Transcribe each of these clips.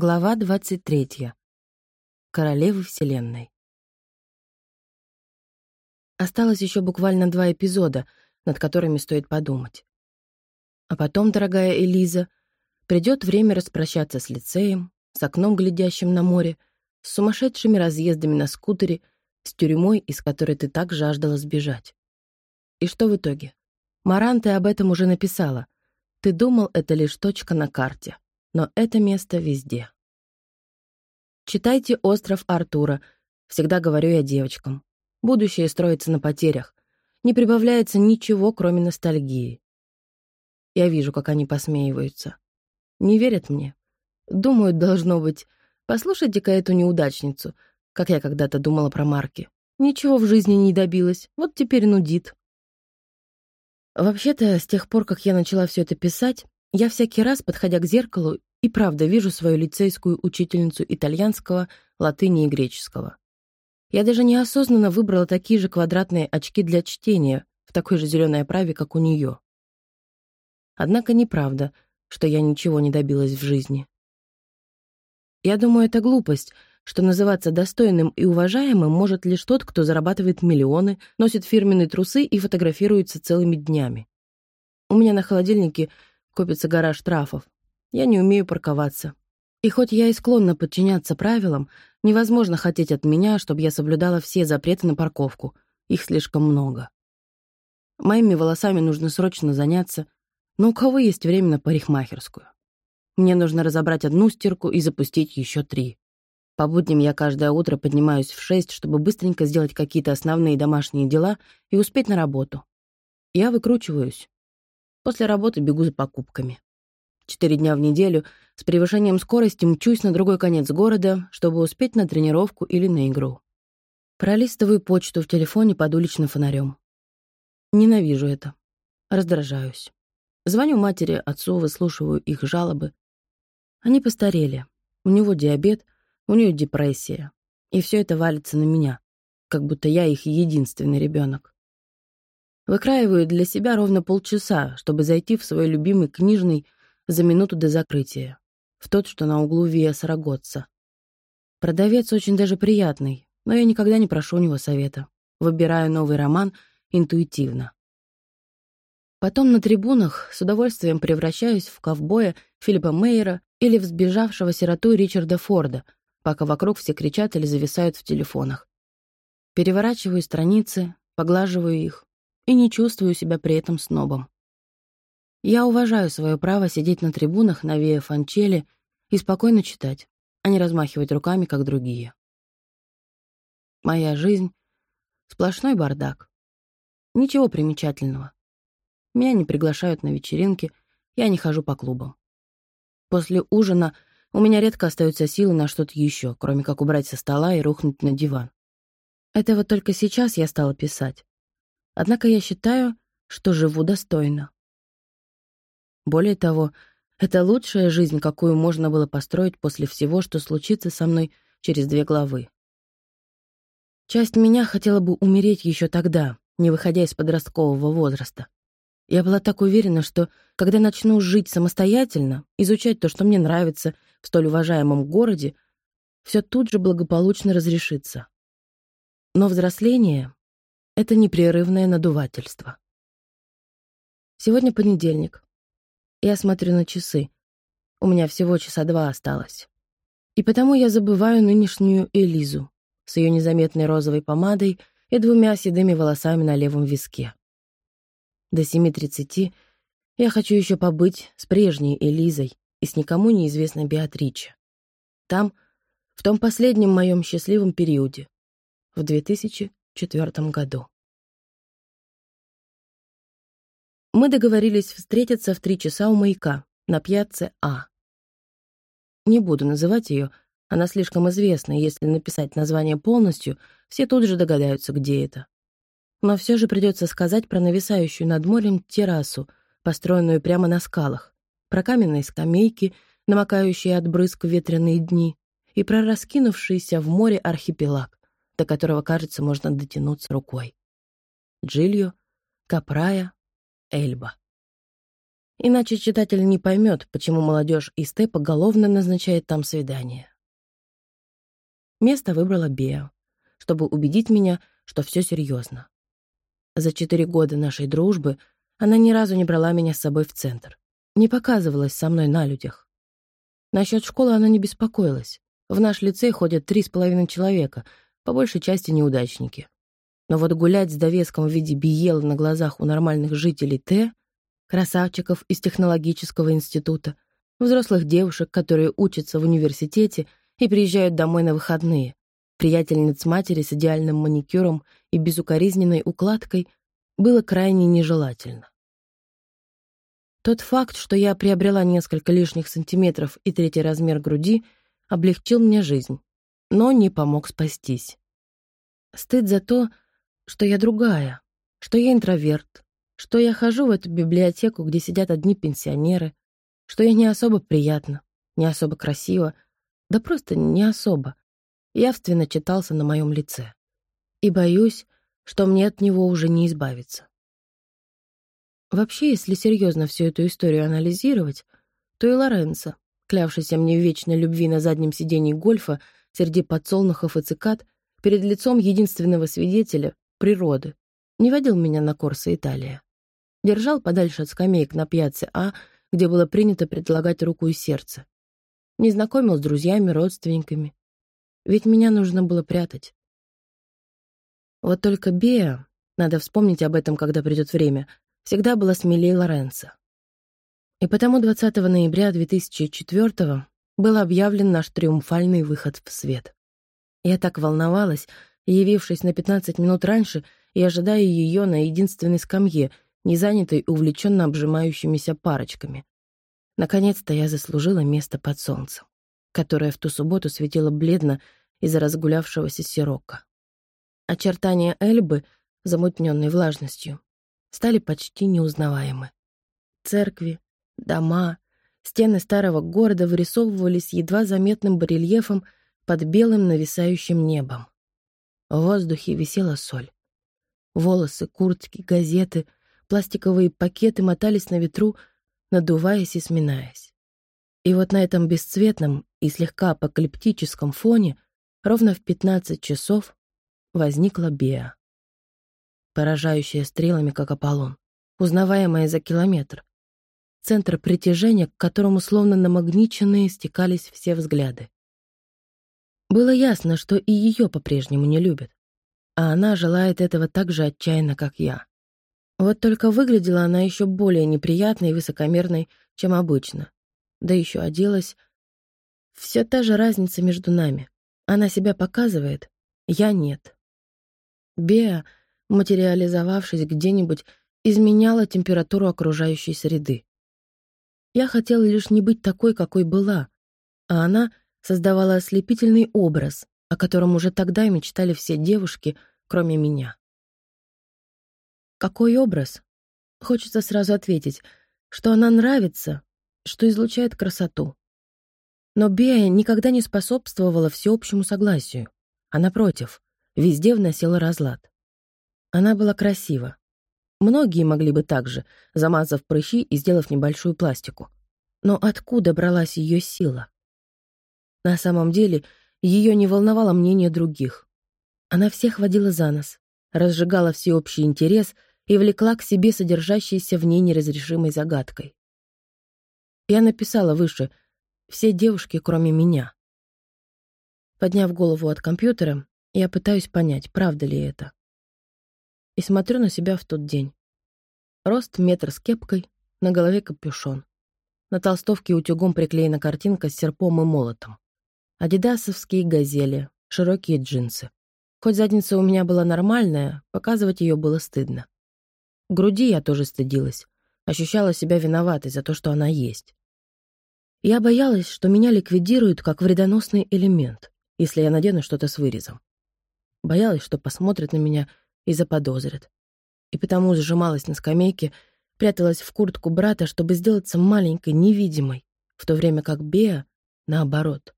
Глава 23. Королевы Вселенной. Осталось еще буквально два эпизода, над которыми стоит подумать. А потом, дорогая Элиза, придет время распрощаться с лицеем, с окном, глядящим на море, с сумасшедшими разъездами на скутере, с тюрьмой, из которой ты так жаждала сбежать. И что в итоге? Маран, ты об этом уже написала. Ты думал, это лишь точка на карте но это место везде. Читайте «Остров Артура», всегда говорю я девочкам. Будущее строится на потерях. Не прибавляется ничего, кроме ностальгии. Я вижу, как они посмеиваются. Не верят мне. Думают, должно быть, послушайте-ка эту неудачницу, как я когда-то думала про Марки. Ничего в жизни не добилась, вот теперь нудит. Вообще-то, с тех пор, как я начала все это писать, я всякий раз, подходя к зеркалу, и правда вижу свою лицейскую учительницу итальянского, латыни и греческого. Я даже неосознанно выбрала такие же квадратные очки для чтения в такой же зеленой оправе, как у нее. Однако неправда, что я ничего не добилась в жизни. Я думаю, это глупость, что называться достойным и уважаемым может лишь тот, кто зарабатывает миллионы, носит фирменные трусы и фотографируется целыми днями. У меня на холодильнике копится гора штрафов. Я не умею парковаться. И хоть я и склонна подчиняться правилам, невозможно хотеть от меня, чтобы я соблюдала все запреты на парковку. Их слишком много. Моими волосами нужно срочно заняться, но у кого есть время на парикмахерскую? Мне нужно разобрать одну стирку и запустить еще три. По будням я каждое утро поднимаюсь в шесть, чтобы быстренько сделать какие-то основные домашние дела и успеть на работу. Я выкручиваюсь. После работы бегу за покупками. Четыре дня в неделю с превышением скорости мчусь на другой конец города, чтобы успеть на тренировку или на игру. Пролистываю почту в телефоне под уличным фонарем. Ненавижу это. Раздражаюсь. Звоню матери, отцу, выслушиваю их жалобы. Они постарели. У него диабет, у нее депрессия. И все это валится на меня, как будто я их единственный ребенок. Выкраиваю для себя ровно полчаса, чтобы зайти в свой любимый книжный за минуту до закрытия, в тот, что на углу Виа Сараготца. Продавец очень даже приятный, но я никогда не прошу у него совета. Выбираю новый роман интуитивно. Потом на трибунах с удовольствием превращаюсь в ковбоя Филиппа Мейера или в сбежавшего сироту Ричарда Форда, пока вокруг все кричат или зависают в телефонах. Переворачиваю страницы, поглаживаю их, и не чувствую себя при этом снобом. Я уважаю свое право сидеть на трибунах на Виа Фанчеле и спокойно читать, а не размахивать руками, как другие. Моя жизнь — сплошной бардак. Ничего примечательного. Меня не приглашают на вечеринки, я не хожу по клубам. После ужина у меня редко остаются силы на что-то еще, кроме как убрать со стола и рухнуть на диван. Это вот только сейчас я стала писать. Однако я считаю, что живу достойно. Более того, это лучшая жизнь, какую можно было построить после всего, что случится со мной через две главы. Часть меня хотела бы умереть еще тогда, не выходя из подросткового возраста. Я была так уверена, что, когда начну жить самостоятельно, изучать то, что мне нравится в столь уважаемом городе, все тут же благополучно разрешится. Но взросление это непрерывное надувательство. Сегодня понедельник. Я смотрю на часы. У меня всего часа два осталось. И потому я забываю нынешнюю Элизу с ее незаметной розовой помадой и двумя седыми волосами на левом виске. До 7.30 я хочу еще побыть с прежней Элизой и с никому неизвестной Беатриче. Там, в том последнем моем счастливом периоде, в 2000 четвертом году. Мы договорились встретиться в три часа у маяка на пьяце А. Не буду называть ее, она слишком известна, и если написать название полностью, все тут же догадаются, где это. Но все же придется сказать про нависающую над морем террасу, построенную прямо на скалах, про каменные скамейки, намокающие от брызг ветреные дни, и про раскинувшийся в море архипелаг, до которого, кажется, можно дотянуться рукой. Джильо, Капрая, Эльба. Иначе читатель не поймет, почему молодежь из Т поголовно назначает там свидание. Место выбрала Беа, чтобы убедить меня, что все серьезно. За четыре года нашей дружбы она ни разу не брала меня с собой в центр, не показывалась со мной на людях. Насчет школы она не беспокоилась. В наш лицей ходят три с половиной человека, по большей части неудачники. Но вот гулять с довеском в виде биела на глазах у нормальных жителей Т красавчиков из технологического института, взрослых девушек, которые учатся в университете и приезжают домой на выходные, приятельниц матери с идеальным маникюром и безукоризненной укладкой, было крайне нежелательно. Тот факт, что я приобрела несколько лишних сантиметров и третий размер груди, облегчил мне жизнь, но не помог спастись. Стыд за то, что я другая, что я интроверт, что я хожу в эту библиотеку, где сидят одни пенсионеры, что я не особо приятна, не особо красиво, да просто не особо, явственно читался на моем лице. И боюсь, что мне от него уже не избавиться. Вообще, если серьезно всю эту историю анализировать, то и Лоренцо, клявшийся мне в вечной любви на заднем сидении гольфа среди подсолнухов и цикад, перед лицом единственного свидетеля — природы, не водил меня на Корсо Италия. Держал подальше от скамеек на пьяце А, где было принято предлагать руку и сердце. Не знакомил с друзьями, родственниками. Ведь меня нужно было прятать. Вот только Беа, надо вспомнить об этом, когда придет время, всегда была смелее Лоренцо. И потому 20 ноября 2004 был объявлен наш триумфальный выход в свет. Я так волновалась, явившись на 15 минут раньше и ожидая ее на единственной скамье — не занятой увлеченно обжимающимися парочками. Наконец-то я заслужила место под солнцем, которое в ту субботу светило бледно из-за разгулявшегося сирока. Очертания Эльбы, замутненной влажностью, стали почти неузнаваемы. Церкви, дома, стены старого города вырисовывались едва заметным барельефом под белым нависающим небом. В воздухе висела соль. Волосы, куртки, газеты — Пластиковые пакеты мотались на ветру, надуваясь и сминаясь. И вот на этом бесцветном и слегка апокалиптическом фоне ровно в 15 часов возникла Беа. Поражающая стрелами, как Аполлон, узнаваемая за километр. Центр притяжения, к которому словно намагниченные стекались все взгляды. Было ясно, что и ее по-прежнему не любят, а она желает этого так же отчаянно, как я. Вот только выглядела она еще более неприятной и высокомерной, чем обычно. Да еще оделась. Все та же разница между нами. Она себя показывает, я нет. Беа, материализовавшись где-нибудь, изменяла температуру окружающей среды. Я хотела лишь не быть такой, какой была, а она создавала ослепительный образ, о котором уже тогда мечтали все девушки, кроме меня. Какой образ? Хочется сразу ответить, что она нравится, что излучает красоту. Но Бея никогда не способствовала всеобщему согласию, а напротив, везде вносила разлад. Она была красива. Многие могли бы так же, замазав прыщи и сделав небольшую пластику. Но откуда бралась ее сила? На самом деле, ее не волновало мнение других. Она всех водила за нос, разжигала всеобщий интерес — и влекла к себе содержащейся в ней неразрешимой загадкой. Я написала выше «Все девушки, кроме меня». Подняв голову от компьютера, я пытаюсь понять, правда ли это. И смотрю на себя в тот день. Рост метр с кепкой, на голове капюшон. На толстовке утюгом приклеена картинка с серпом и молотом. Адидасовские газели, широкие джинсы. Хоть задница у меня была нормальная, показывать ее было стыдно. Груди я тоже стыдилась. Ощущала себя виноватой за то, что она есть. Я боялась, что меня ликвидируют как вредоносный элемент, если я надену что-то с вырезом. Боялась, что посмотрят на меня и заподозрят. И потому сжималась на скамейке, пряталась в куртку брата, чтобы сделаться маленькой, невидимой, в то время как Беа, наоборот,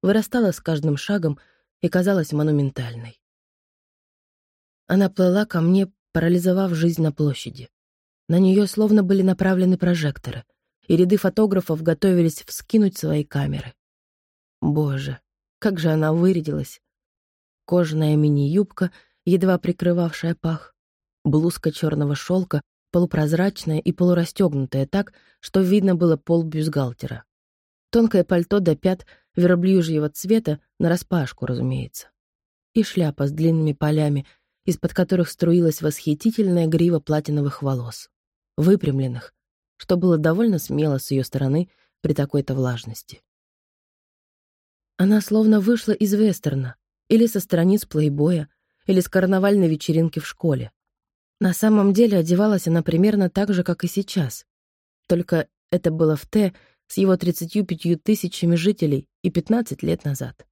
вырастала с каждым шагом и казалась монументальной. Она плыла ко мне парализовав жизнь на площади. На нее словно были направлены прожекторы, и ряды фотографов готовились вскинуть свои камеры. Боже, как же она вырядилась! Кожаная мини-юбка, едва прикрывавшая пах, блузка черного шелка, полупрозрачная и полурастегнутая так, что видно было пол бюстгальтера. Тонкое пальто до пят верблюжьего цвета, нараспашку, разумеется. И шляпа с длинными полями, из-под которых струилась восхитительная грива платиновых волос. Выпрямленных, что было довольно смело с ее стороны при такой-то влажности. Она словно вышла из вестерна, или со страниц плейбоя, или с карнавальной вечеринки в школе. На самом деле одевалась она примерно так же, как и сейчас. Только это было в Т с его 35 тысячами жителей и 15 лет назад.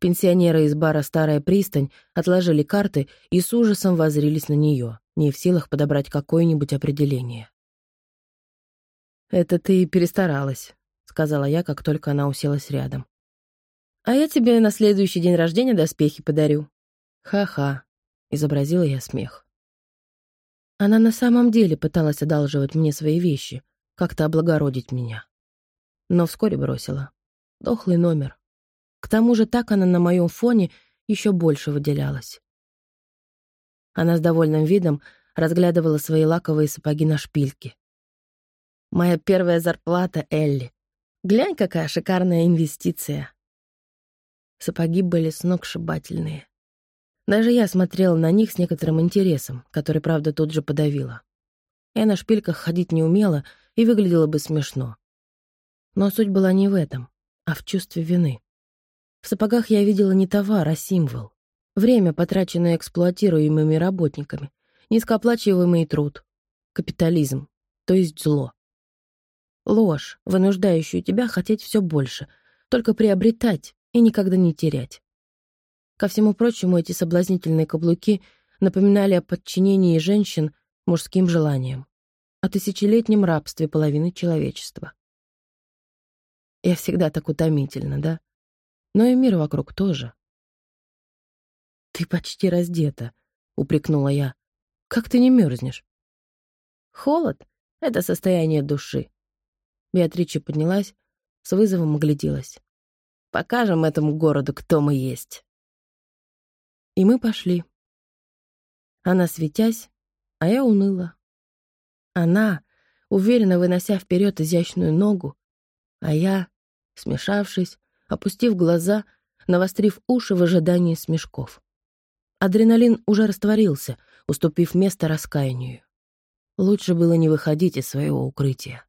Пенсионеры из бара «Старая пристань» отложили карты и с ужасом воззрились на нее, не в силах подобрать какое-нибудь определение. «Это ты перестаралась», — сказала я, как только она уселась рядом. «А я тебе на следующий день рождения доспехи подарю». «Ха-ха», — изобразила я смех. Она на самом деле пыталась одалживать мне свои вещи, как-то облагородить меня. Но вскоре бросила. Дохлый номер. К тому же так она на моем фоне еще больше выделялась. Она с довольным видом разглядывала свои лаковые сапоги на шпильке. «Моя первая зарплата, Элли. Глянь, какая шикарная инвестиция». Сапоги были сногсшибательные. Даже я смотрела на них с некоторым интересом, который, правда, тут же подавила. Я на шпильках ходить не умела и выглядела бы смешно. Но суть была не в этом, а в чувстве вины. В сапогах я видела не товар, а символ. Время, потраченное эксплуатируемыми работниками, низкооплачиваемый труд, капитализм, то есть зло. Ложь, вынуждающую тебя хотеть все больше, только приобретать и никогда не терять. Ко всему прочему, эти соблазнительные каблуки напоминали о подчинении женщин мужским желаниям, о тысячелетнем рабстве половины человечества. Я всегда так утомительна, да? Но и мир вокруг тоже. «Ты почти раздета», — упрекнула я. «Как ты не мерзнешь?» «Холод — это состояние души». Беатрича поднялась, с вызовом огляделась. «Покажем этому городу, кто мы есть». И мы пошли. Она светясь, а я уныла. Она, уверенно вынося вперед изящную ногу, а я, смешавшись, опустив глаза, навострив уши в ожидании смешков. Адреналин уже растворился, уступив место раскаянию. Лучше было не выходить из своего укрытия.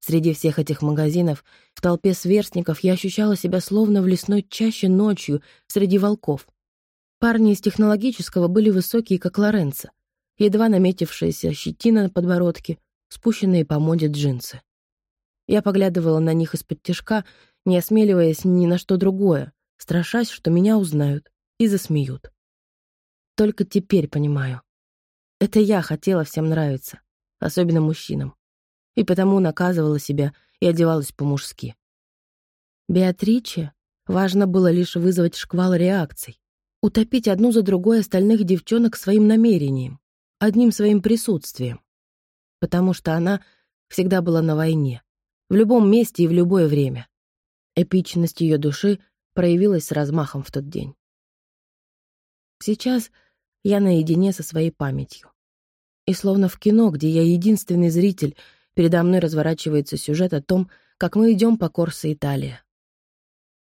Среди всех этих магазинов, в толпе сверстников я ощущала себя словно в лесной чаще ночью среди волков. Парни из технологического были высокие, как Лоренцо, едва наметившаяся щетина на подбородке, спущенные по моде джинсы. Я поглядывала на них из-под тяжка, не осмеливаясь ни на что другое, страшась, что меня узнают и засмеют. Только теперь понимаю. Это я хотела всем нравиться, особенно мужчинам, и потому наказывала себя и одевалась по-мужски. Беатриче важно было лишь вызвать шквал реакций, утопить одну за другой остальных девчонок своим намерением, одним своим присутствием. Потому что она всегда была на войне, в любом месте и в любое время. Эпичность ее души проявилась с размахом в тот день. Сейчас я наедине со своей памятью. И словно в кино, где я единственный зритель, передо мной разворачивается сюжет о том, как мы идем по Корсо Италия.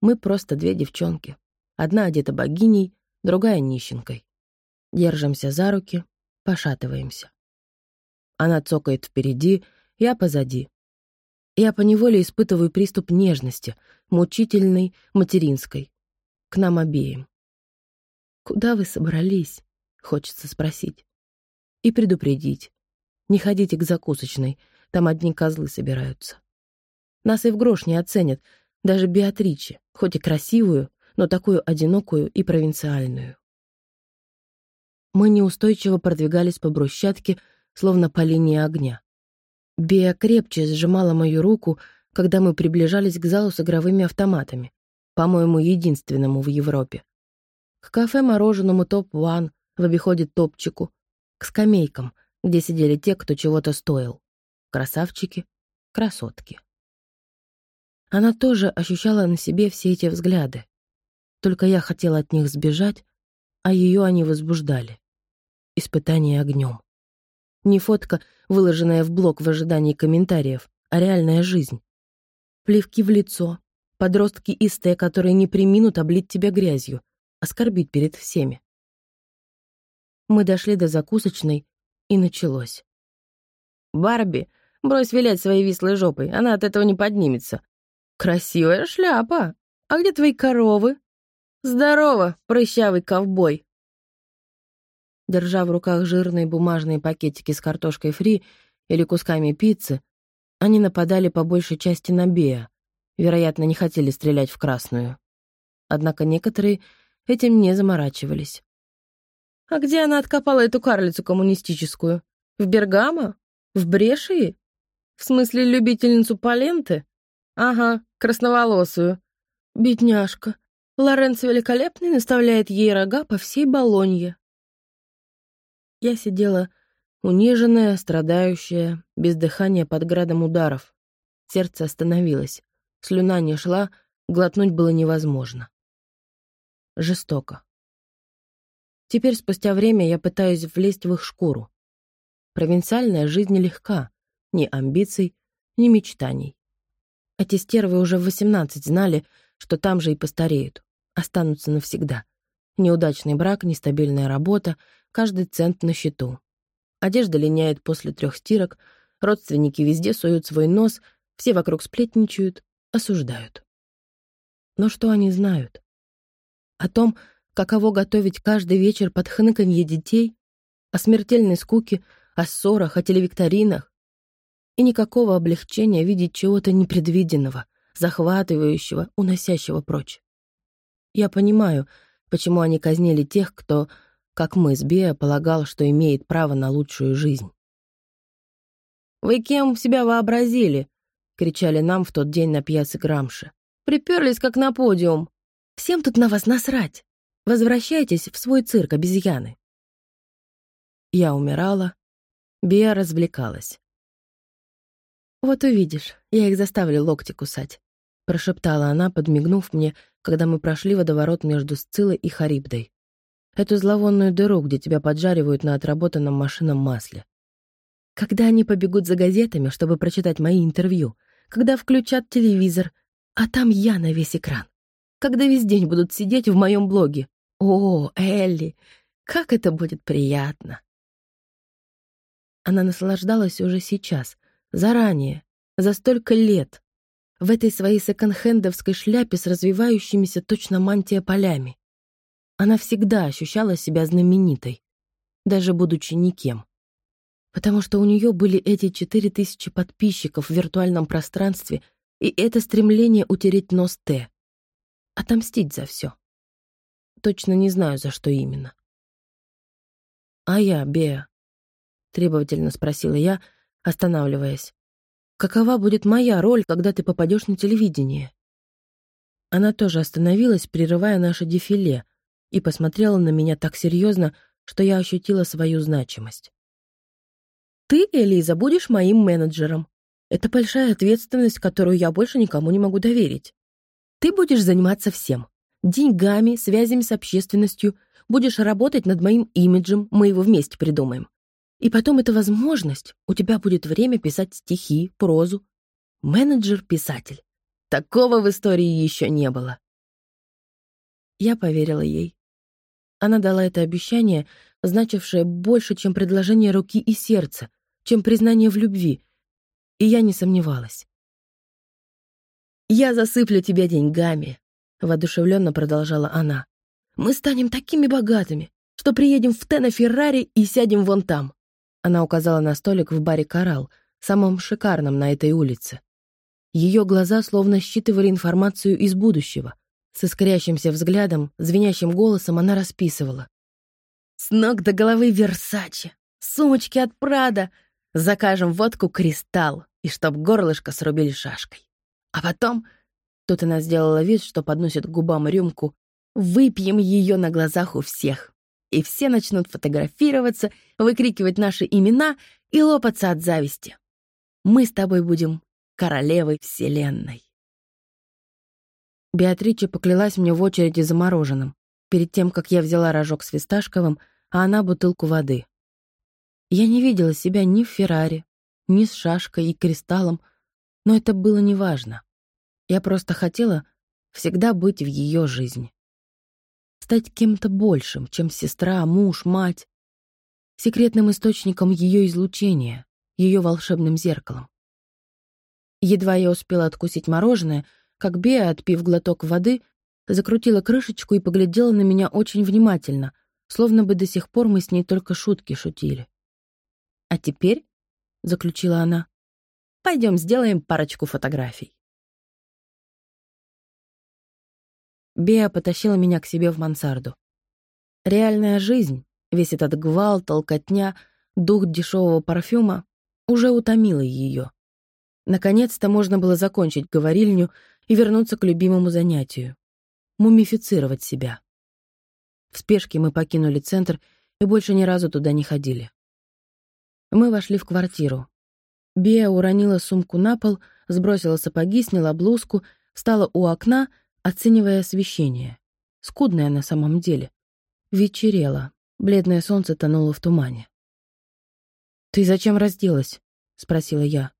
Мы просто две девчонки. Одна одета богиней, другая нищенкой. Держимся за руки, пошатываемся. Она цокает впереди, я позади. Я поневоле испытываю приступ нежности, мучительной, материнской. К нам обеим. «Куда вы собрались?» — хочется спросить. И предупредить. Не ходите к закусочной, там одни козлы собираются. Нас и в грош не оценят, даже Беатриче, хоть и красивую, но такую одинокую и провинциальную. Мы неустойчиво продвигались по брусчатке, словно по линии огня. Беа крепче сжимала мою руку, когда мы приближались к залу с игровыми автоматами, по-моему, единственному в Европе. К кафе-мороженому топ-1, в обиходе топчику, к скамейкам, где сидели те, кто чего-то стоил. Красавчики, красотки. Она тоже ощущала на себе все эти взгляды. Только я хотела от них сбежать, а ее они возбуждали. Испытание огнем. Не фотка, выложенная в блог в ожидании комментариев, а реальная жизнь. Плевки в лицо, подростки Т, которые не приминут облить тебя грязью, оскорбить перед всеми. Мы дошли до закусочной, и началось. «Барби, брось вилять своей вислой жопой, она от этого не поднимется. Красивая шляпа. А где твои коровы? Здорово, прыщавый ковбой!» Держа в руках жирные бумажные пакетики с картошкой фри или кусками пиццы, они нападали по большей части на Беа, вероятно, не хотели стрелять в красную. Однако некоторые этим не заморачивались. А где она откопала эту карлицу коммунистическую? В Бергамо? В Брешии? В смысле, любительницу Паленты? Ага, красноволосую. Бедняжка. Лоренцо Великолепный наставляет ей рога по всей Болонье. Я сидела униженная, страдающая, без дыхания под градом ударов. Сердце остановилось. Слюна не шла, глотнуть было невозможно. Жестоко. Теперь, спустя время, я пытаюсь влезть в их шкуру. Провинциальная жизнь легка. Ни амбиций, ни мечтаний. Эти стервы уже в 18 знали, что там же и постареют. Останутся навсегда. Неудачный брак, нестабильная работа, каждый цент на счету. Одежда линяет после трех стирок, родственники везде суют свой нос, все вокруг сплетничают, осуждают. Но что они знают? О том, каково готовить каждый вечер под хныканье детей, о смертельной скуке, о ссорах, о телевикторинах. И никакого облегчения видеть чего-то непредвиденного, захватывающего, уносящего прочь. Я понимаю, почему они казнили тех, кто, как мы с Беа, полагал, что имеет право на лучшую жизнь. «Вы кем себя вообразили?» — кричали нам в тот день на пьяце Грамши. «Приперлись, как на подиум. Всем тут на вас насрать. Возвращайтесь в свой цирк, обезьяны». Я умирала, Биа развлекалась. «Вот увидишь, я их заставлю локти кусать», — прошептала она, подмигнув мне, когда мы прошли водоворот между Сцилой и Харибдой. Эту зловонную дыру, где тебя поджаривают на отработанном машинном масле. Когда они побегут за газетами, чтобы прочитать мои интервью, когда включат телевизор, а там я на весь экран. Когда весь день будут сидеть в моем блоге. О, Элли, как это будет приятно. Она наслаждалась уже сейчас, заранее, за столько лет, в этой своей секонд-хендовской шляпе с развивающимися точно мантия полями. Она всегда ощущала себя знаменитой, даже будучи никем. Потому что у нее были эти четыре тысячи подписчиков в виртуальном пространстве и это стремление утереть нос Т. Отомстить за все. Точно не знаю, за что именно. «А я, Беа?» — требовательно спросила я, останавливаясь. «Какова будет моя роль, когда ты попадешь на телевидение?» Она тоже остановилась, прерывая наше дефиле, и посмотрела на меня так серьезно, что я ощутила свою значимость. «Ты, Элиза, будешь моим менеджером. Это большая ответственность, которую я больше никому не могу доверить. Ты будешь заниматься всем. Деньгами, связями с общественностью. Будешь работать над моим имиджем, мы его вместе придумаем. И потом это возможность. У тебя будет время писать стихи, прозу. Менеджер-писатель. Такого в истории еще не было. Я поверила ей. Она дала это обещание, значившее больше, чем предложение руки и сердца, чем признание в любви. И я не сомневалась. «Я засыплю тебя деньгами», — воодушевленно продолжала она. «Мы станем такими богатыми, что приедем в Тена Феррари и сядем вон там. Она указала на столик в баре «Коралл», самом шикарном на этой улице. Ее глаза словно считывали информацию из будущего. С искрящимся взглядом, звенящим голосом она расписывала. «С ног до головы Версачи, сумочки от Прада, закажем водку «Кристалл» и чтоб горлышко срубили шашкой. А потом...» Тут она сделала вид, что подносит к губам рюмку. «Выпьем ее на глазах у всех. И все начнут фотографироваться, выкрикивать наши имена и лопаться от зависти. Мы с тобой будем королевой Вселенной. Беатрича поклялась мне в очереди замороженным, перед тем, как я взяла рожок с фисташковым, а она бутылку воды. Я не видела себя ни в Феррари, ни с шашкой и кристаллом, но это было неважно. Я просто хотела всегда быть в ее жизни. Стать кем-то большим, чем сестра, муж, мать. Секретным источником ее излучения, ее волшебным зеркалом. Едва я успела откусить мороженое, как Беа, отпив глоток воды, закрутила крышечку и поглядела на меня очень внимательно, словно бы до сих пор мы с ней только шутки шутили. «А теперь», — заключила она, — «пойдем сделаем парочку фотографий». Беа потащила меня к себе в мансарду. Реальная жизнь, весь этот гвалт, толкотня, дух дешевого парфюма уже утомила ее. Наконец-то можно было закончить говорильню и вернуться к любимому занятию — мумифицировать себя. В спешке мы покинули центр и больше ни разу туда не ходили. Мы вошли в квартиру. Беа уронила сумку на пол, сбросила сапоги, сняла блузку, встала у окна, оценивая освещение. Скудное на самом деле. Вечерело. Бледное солнце тонуло в тумане. «Ты зачем разделась?» — спросила я.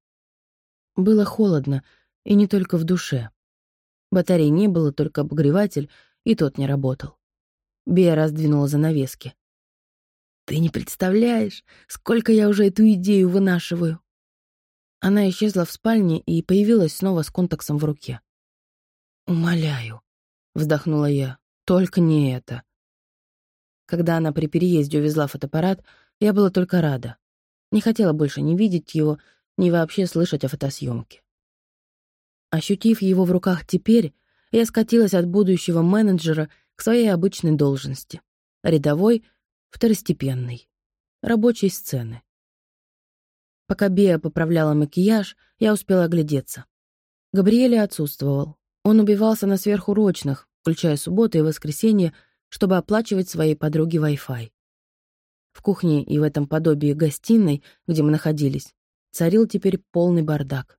Было холодно, и не только в душе. Батарей не было, только обогреватель, и тот не работал. Бея раздвинула занавески. «Ты не представляешь, сколько я уже эту идею вынашиваю!» Она исчезла в спальне и появилась снова с контаксом в руке. «Умоляю», — вздохнула я, — «только не это». Когда она при переезде увезла фотоаппарат, я была только рада. Не хотела больше ни видеть его, ни вообще слышать о фотосъемке. Ощутив его в руках теперь, я скатилась от будущего менеджера к своей обычной должности. Рядовой, второстепенной. Рабочей сцены. Пока Бея поправляла макияж, я успела оглядеться. Габриэля отсутствовал. Он убивался на сверхурочных, включая субботы и воскресенье, чтобы оплачивать своей подруге Wi-Fi. В кухне и в этом подобии гостиной, где мы находились, царил теперь полный бардак.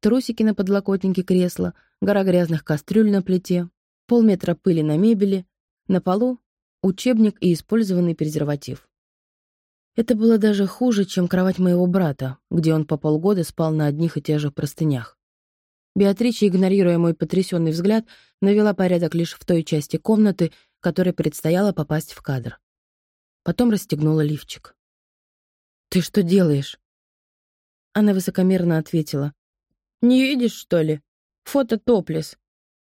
Трусики на подлокотнике кресла, гора грязных кастрюль на плите, полметра пыли на мебели, на полу учебник и использованный презерватив. Это было даже хуже, чем кровать моего брата, где он по полгода спал на одних и тех же простынях. Беатрича, игнорируя мой потрясенный взгляд, навела порядок лишь в той части комнаты, которой предстояло попасть в кадр. Потом расстегнула лифчик. «Ты что делаешь?» Она высокомерно ответила. «Не видишь, что ли? Фото топлес».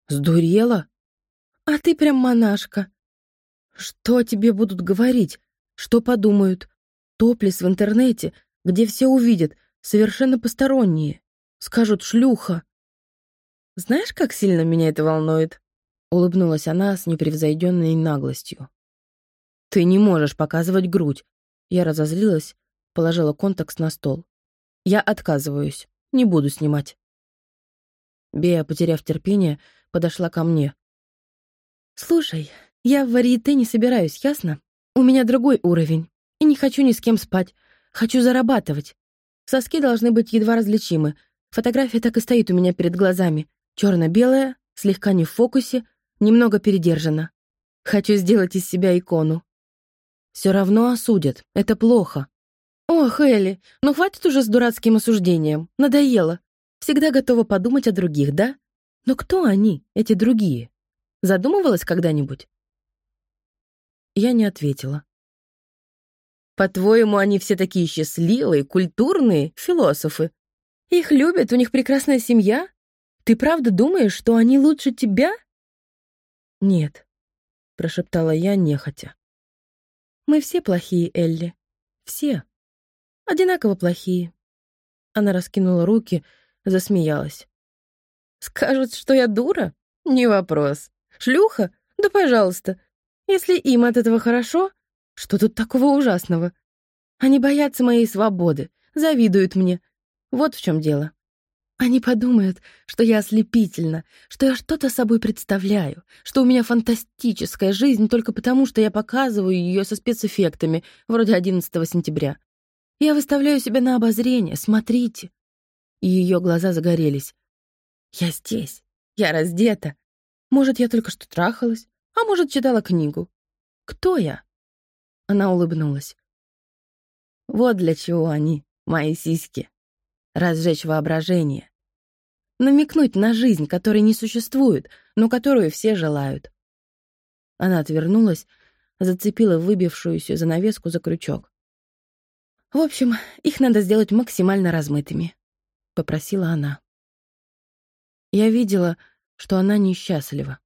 «Сдурела?» «А ты прям монашка». «Что тебе будут говорить? Что подумают? Топлес в интернете, где все увидят, совершенно посторонние. Скажут «шлюха». «Знаешь, как сильно меня это волнует?» Улыбнулась она с непревзойденной наглостью. «Ты не можешь показывать грудь». Я разозлилась, положила контакт на стол. «Я отказываюсь. Не буду снимать». Бея, потеряв терпение, подошла ко мне. «Слушай, я в варьете не собираюсь, ясно? У меня другой уровень. И не хочу ни с кем спать. Хочу зарабатывать. Соски должны быть едва различимы. Фотография так и стоит у меня перед глазами. Черно белая слегка не в фокусе, немного передержана. Хочу сделать из себя икону. Все равно осудят. Это плохо. Ох, Элли, ну хватит уже с дурацким осуждением. Надоело. Всегда готова подумать о других, да? Но кто они, эти другие? Задумывалась когда-нибудь? Я не ответила. По-твоему, они все такие счастливые, культурные, философы? Их любят, у них прекрасная семья? Ты правда думаешь, что они лучше тебя? Нет, прошептала я нехотя. Мы все плохие, Элли. Все. Одинаково плохие. Она раскинула руки, засмеялась. Скажут, что я дура? Не вопрос. Шлюха? Да пожалуйста. Если им от этого хорошо, что тут такого ужасного? Они боятся моей свободы, завидуют мне. Вот в чем дело. Они подумают, что я ослепительна, что я что-то собой представляю, что у меня фантастическая жизнь только потому, что я показываю ее со спецэффектами, вроде 11 сентября. Я выставляю себя на обозрение, смотрите. И ее глаза загорелись. Я здесь, я раздета. Может, я только что трахалась, а может, читала книгу. Кто я? Она улыбнулась. Вот для чего они, мои сиськи. Разжечь воображение. Намекнуть на жизнь, которой не существует, но которую все желают. Она отвернулась, зацепила выбившуюся занавеску за крючок. «В общем, их надо сделать максимально размытыми», — попросила она. Я видела, что она несчастлива.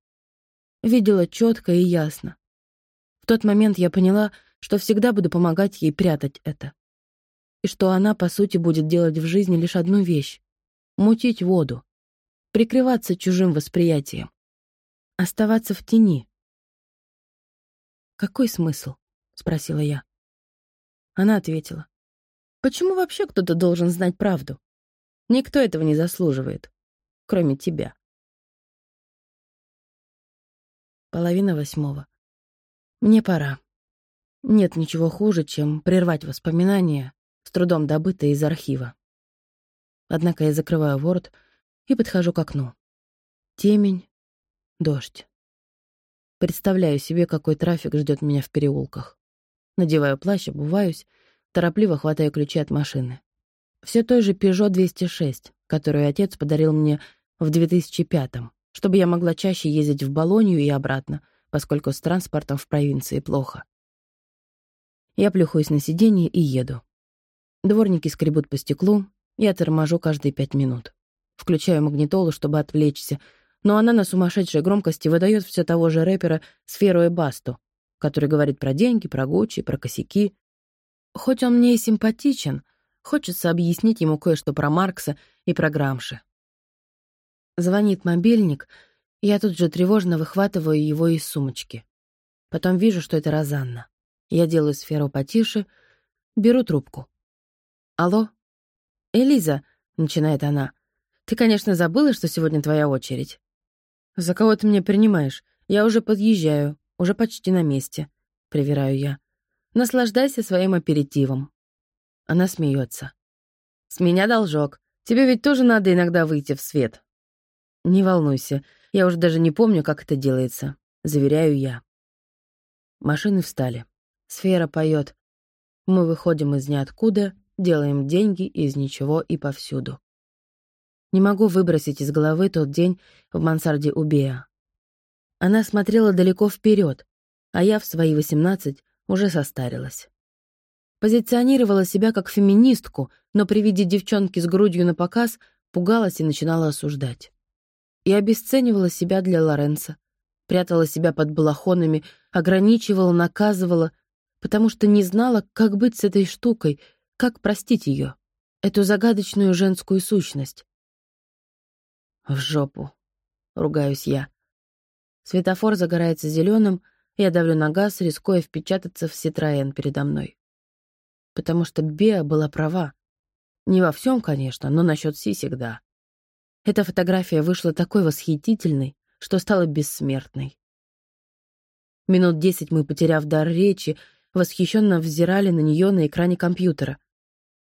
Видела четко и ясно. В тот момент я поняла, что всегда буду помогать ей прятать это. И что она, по сути, будет делать в жизни лишь одну вещь — мутить воду, прикрываться чужим восприятием, оставаться в тени. «Какой смысл?» — спросила я. Она ответила. «Почему вообще кто-то должен знать правду? Никто этого не заслуживает, кроме тебя». Половина восьмого. Мне пора. Нет ничего хуже, чем прервать воспоминания, с трудом добытые из архива. Однако я закрываю ворот и подхожу к окну. Темень, дождь. Представляю себе, какой трафик ждет меня в переулках. Надеваю плащ, обуваюсь, торопливо хватаю ключи от машины. Все той же Peugeot 206, которую отец подарил мне в 2005-м чтобы я могла чаще ездить в Болонью и обратно, поскольку с транспортом в провинции плохо. Я плюхаюсь на сиденье и еду. Дворники скребут по стеклу, я торможу каждые пять минут. Включаю магнитолу, чтобы отвлечься, но она на сумасшедшей громкости выдает все того же рэпера Сферу и Басту, который говорит про деньги, про Гуччи, про косяки. Хоть он мне и симпатичен, хочется объяснить ему кое-что про Маркса и про Грамши. Звонит мобильник, я тут же тревожно выхватываю его из сумочки. Потом вижу, что это Розанна. Я делаю сферу потише, беру трубку. «Алло?» «Элиза», — начинает она, — «ты, конечно, забыла, что сегодня твоя очередь». «За кого ты меня принимаешь? Я уже подъезжаю, уже почти на месте», — привираю я. «Наслаждайся своим аперитивом». Она смеется. «С меня должок. Тебе ведь тоже надо иногда выйти в свет». «Не волнуйся, я уже даже не помню, как это делается», — заверяю я. Машины встали. Сфера поет. Мы выходим из ниоткуда, делаем деньги из ничего и повсюду. Не могу выбросить из головы тот день в мансарде у Беа. Она смотрела далеко вперед, а я в свои восемнадцать уже состарилась. Позиционировала себя как феминистку, но при виде девчонки с грудью на показ пугалась и начинала осуждать и обесценивала себя для Лоренца, прятала себя под балахонами, ограничивала, наказывала, потому что не знала, как быть с этой штукой, как простить ее, эту загадочную женскую сущность. «В жопу», — ругаюсь я. Светофор загорается зеленым, я давлю на газ, рискуя впечататься в Ситроен передо мной. Потому что Беа была права. Не во всем, конечно, но насчет сисек — да. Эта фотография вышла такой восхитительной, что стала бессмертной. Минут десять мы, потеряв дар речи, восхищенно взирали на нее на экране компьютера.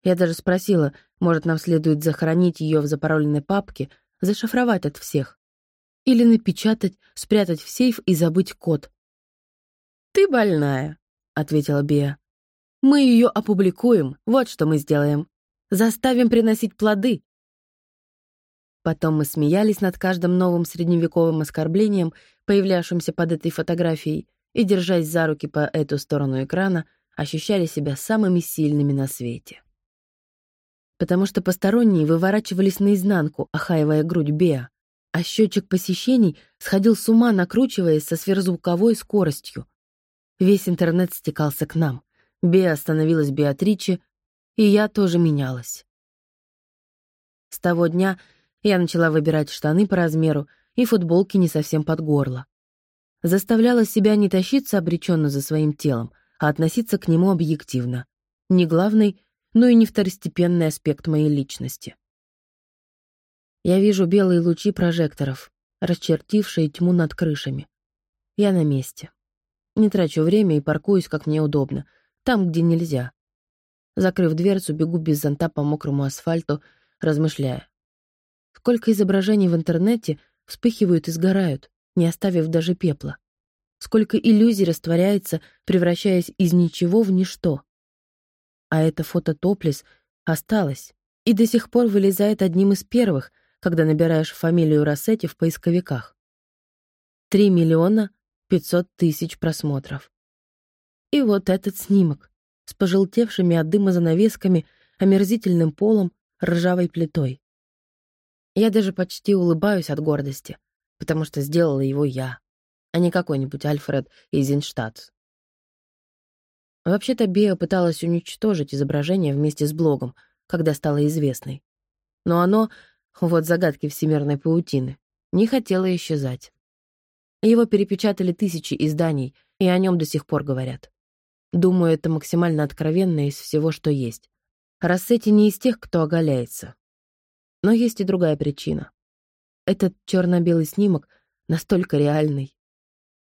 Я даже спросила, может, нам следует захоронить ее в запароленной папке, зашифровать от всех. Или напечатать, спрятать в сейф и забыть код. «Ты больная», — ответила Беа. «Мы ее опубликуем, вот что мы сделаем. Заставим приносить плоды, Потом мы смеялись над каждым новым средневековым оскорблением, появлявшимся под этой фотографией, и, держась за руки по эту сторону экрана, ощущали себя самыми сильными на свете. Потому что посторонние выворачивались наизнанку, охаивая грудь Беа, а счетчик посещений сходил с ума, накручиваясь со сверхзвуковой скоростью. Весь интернет стекался к нам. Беа становилась Беатриче, и я тоже менялась. С того дня я начала выбирать штаны по размеру и футболки не совсем под горло. Заставляла себя не тащиться обреченно за своим телом, а относиться к нему объективно. Не главный, но и не второстепенный аспект моей личности. Я вижу белые лучи прожекторов, расчертившие тьму над крышами. Я на месте. Не трачу время и паркуюсь, как мне удобно, там, где нельзя. Закрыв дверцу, бегу без зонта по мокрому асфальту, размышляя. Сколько изображений в интернете вспыхивают и сгорают, не оставив даже пепла. Сколько иллюзий растворяется, превращаясь из ничего в ничто. А это фото топлес осталось и до сих пор вылезает одним из первых, когда набираешь фамилию Рассети в поисковиках. Три миллиона пятьсот тысяч просмотров. И вот этот снимок с пожелтевшими от дыма занавесками, омерзительным полом, ржавой плитой. Я даже почти улыбаюсь от гордости, потому что сделала его я, а не какой-нибудь Альфред Изенштадт. Вообще-то Беа пыталась уничтожить изображение вместе с блогом, когда стала известной. Но оно, вот загадки всемирной паутины, не хотело исчезать. Его перепечатали тысячи изданий, и о нем до сих пор говорят. Думаю, это максимально откровенно из всего, что есть. Рассети не из тех, кто оголяется. Но есть и другая причина. Этот черно-белый снимок настолько реальный.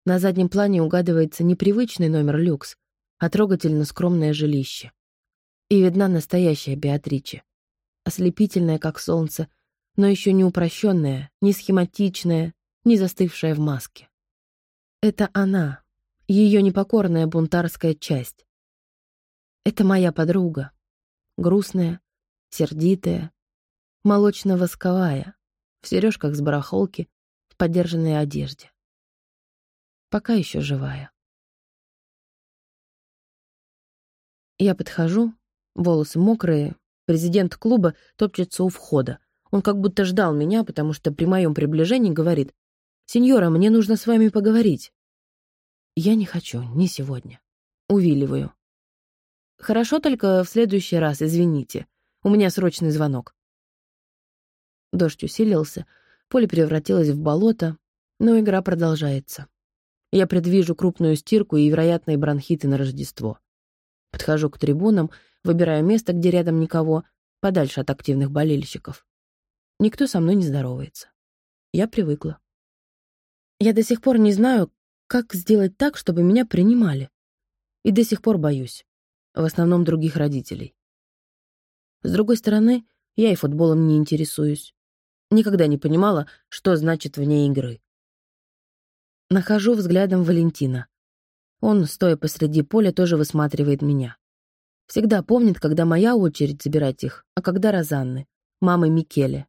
На заднем плане угадывается непривычный номер люкс, а трогательно скромное жилище. И видна настоящая Беатриче. Ослепительная, как солнце, но еще не упрощенная, не схематичная, не застывшая в маске. Это она, ее непокорная бунтарская часть. Это моя подруга, грустная, сердитая, молочно-восковая, в сережках с барахолки, в подержанной одежде. Пока еще живая. Я подхожу, волосы мокрые, президент клуба топчется у входа. Он как будто ждал меня, потому что при моем приближении говорит, «Сеньора, мне нужно с вами поговорить». Я не хочу, не сегодня. Увиливаю. Хорошо, только в следующий раз, извините. У меня срочный звонок. Дождь усилился, поле превратилось в болото, но игра продолжается. Я предвижу крупную стирку и вероятные бронхиты на Рождество. Подхожу к трибунам, выбираю место, где рядом никого, подальше от активных болельщиков. Никто со мной не здоровается. Я привыкла. Я до сих пор не знаю, как сделать так, чтобы меня принимали? И до сих пор боюсь. В основном других родителей. С другой стороны, я и футболом не интересуюсь. Никогда не понимала, что значит вне игры. Нахожу взглядом Валентина. Он, стоя посреди поля, тоже высматривает меня. Всегда помнит, когда моя очередь забирать их, а когда Розанны, мамы Микеле.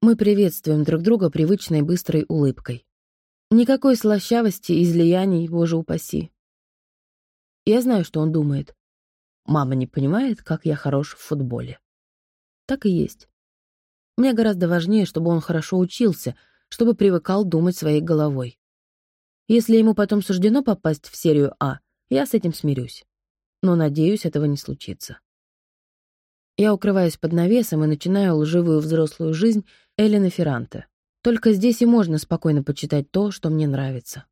Мы приветствуем друг друга привычной быстрой улыбкой. Никакой слащавости и излияний, боже упаси. Я знаю, что он думает. Мама не понимает, как я хорош в футболе. Так и есть. Мне гораздо важнее, чтобы он хорошо учился, чтобы привыкал думать своей головой. Если ему потом суждено попасть в серию А, я с этим смирюсь. Но, надеюсь, этого не случится. Я укрываюсь под навесом и начинаю лживую взрослую жизнь Эллины Ферранте. Только здесь и можно спокойно почитать то, что мне нравится.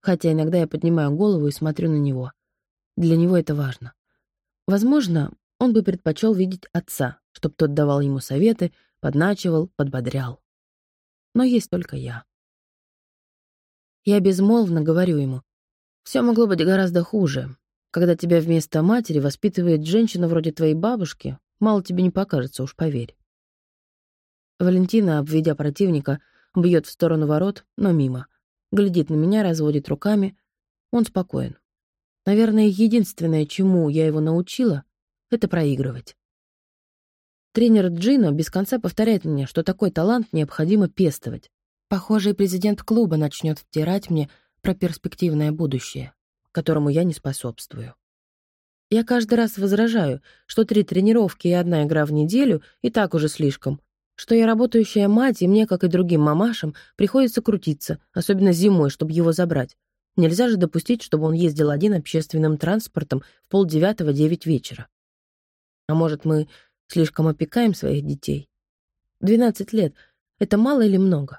Хотя иногда я поднимаю голову и смотрю на него. Для него это важно. Возможно, он бы предпочел видеть отца, чтобы тот давал ему советы, подначивал, подбодрял. Но есть только я. Я безмолвно говорю ему. Все могло быть гораздо хуже. Когда тебя вместо матери воспитывает женщина вроде твоей бабушки, мало тебе не покажется, уж поверь. Валентина, обведя противника, бьет в сторону ворот, но мимо. Глядит на меня, разводит руками. Он спокоен. Наверное, единственное, чему я его научила, это проигрывать. Тренер Джино без конца повторяет мне, что такой талант необходимо пестовать. Похоже, и президент клуба начнет втирать мне про перспективное будущее, которому я не способствую. Я каждый раз возражаю, что три тренировки и одна игра в неделю и так уже слишком, что я работающая мать, и мне, как и другим мамашам, приходится крутиться, особенно зимой, чтобы его забрать. Нельзя же допустить, чтобы он ездил один общественным транспортом в полдевятого девять вечера. А может, мы слишком опекаем своих детей? Двенадцать лет — это мало или много?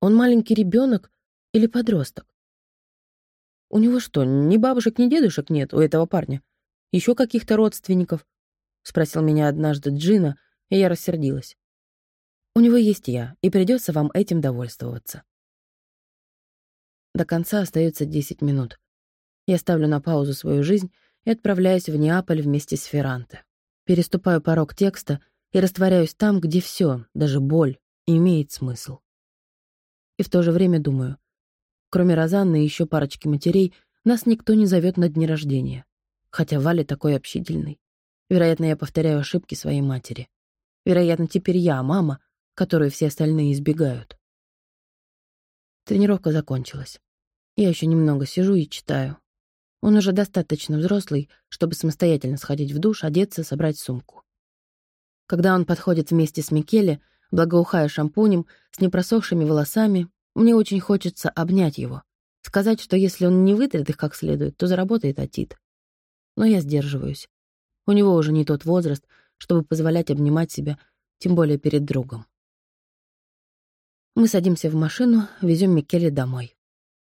Он маленький ребенок или подросток? У него что, ни бабушек, ни дедушек нет у этого парня? Еще каких-то родственников? Спросил меня однажды Джина, и я рассердилась. У него есть я, и придется вам этим довольствоваться. До конца остается 10 минут. Я ставлю на паузу свою жизнь и отправляюсь в Неаполь вместе с Ферранте. Переступаю порог текста и растворяюсь там, где все, даже боль, имеет смысл. И в то же время думаю, кроме Розанны и еще парочки матерей, нас никто не зовет на дни рождения. Хотя Валя такой общительный. Вероятно, я повторяю ошибки своей матери. Вероятно, теперь я мама, которую все остальные избегают. Тренировка закончилась. Я еще немного сижу и читаю. Он уже достаточно взрослый, чтобы самостоятельно сходить в душ, одеться, собрать сумку. Когда он подходит вместе с Микеле, благоухая шампунем, с непросохшими волосами, мне очень хочется обнять его, сказать, что если он не вытрет их как следует, то заработает отит. Но я сдерживаюсь. У него уже не тот возраст, чтобы позволять обнимать себя, тем более перед другом. Мы садимся в машину, везем Микеле домой.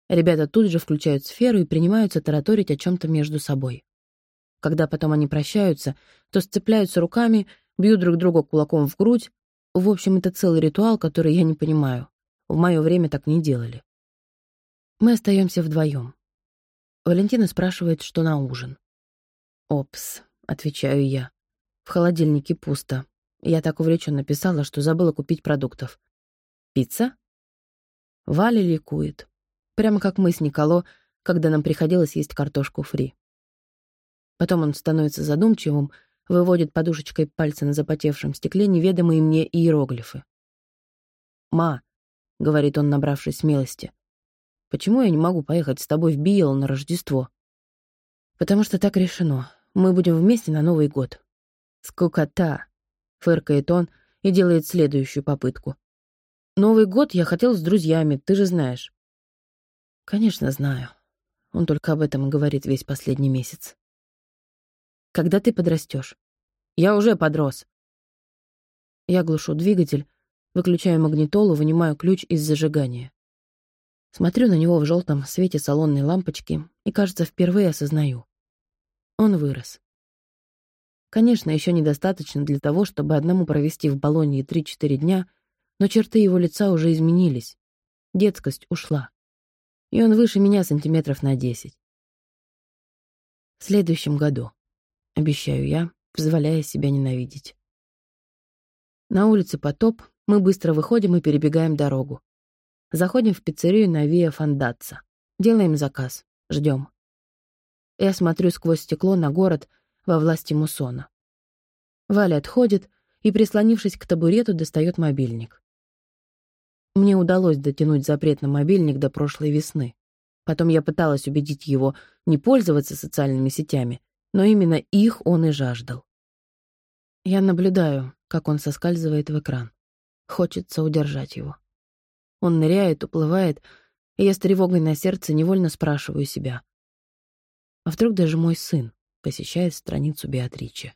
Ребята тут же включают сферу и принимаются тараторить о чем то между собой. Когда потом они прощаются, то сцепляются руками, бьют друг друга кулаком в грудь. В общем, это целый ритуал, который я не понимаю. В мое время так не делали. Мы остаемся вдвоем. Валентина спрашивает, что на ужин. «Опс», — отвечаю я. «В холодильнике пусто. Я так увлеченно писала, что забыла купить продуктов. Пицца?» Валя ликует. Прямо как мы с Николо, когда нам приходилось есть картошку фри. Потом он становится задумчивым, выводит подушечкой пальца на запотевшем стекле неведомые мне иероглифы. «Ма», — говорит он, набравшись смелости, — «почему я не могу поехать с тобой в Биел на Рождество?» «Потому что так решено. Мы будем вместе на Новый год». «Скукота», — фыркает он и делает следующую попытку. «Новый год я хотел с друзьями, ты же знаешь». «Конечно, знаю. Он только об этом и говорит весь последний месяц». «Когда ты подрастешь?» «Я уже подрос». Я глушу двигатель, выключаю магнитолу, вынимаю ключ из зажигания. Смотрю на него в желтом свете салонной лампочки и, кажется, впервые осознаю. Он вырос. Конечно, еще недостаточно для того, чтобы одному провести в Болонье 3-4 дня, но черты его лица уже изменились. Детскость ушла и он выше меня сантиметров на десять. В следующем году, обещаю я, позволяя себя ненавидеть. На улице потоп, мы быстро выходим и перебегаем дорогу. Заходим в пиццерию на Виа Фондатца. Делаем заказ. Ждем. Я смотрю сквозь стекло на город во власти мусона. Валя отходит и, прислонившись к табурету, достает мобильник. Мне удалось дотянуть запрет на мобильник до прошлой весны. Потом я пыталась убедить его не пользоваться социальными сетями, но именно их он и жаждал. Я наблюдаю, как он соскальзывает в экран. Хочется удержать его. Он ныряет, уплывает, и я с тревогой на сердце невольно спрашиваю себя. А вдруг даже мой сын посещает страницу Беатричи?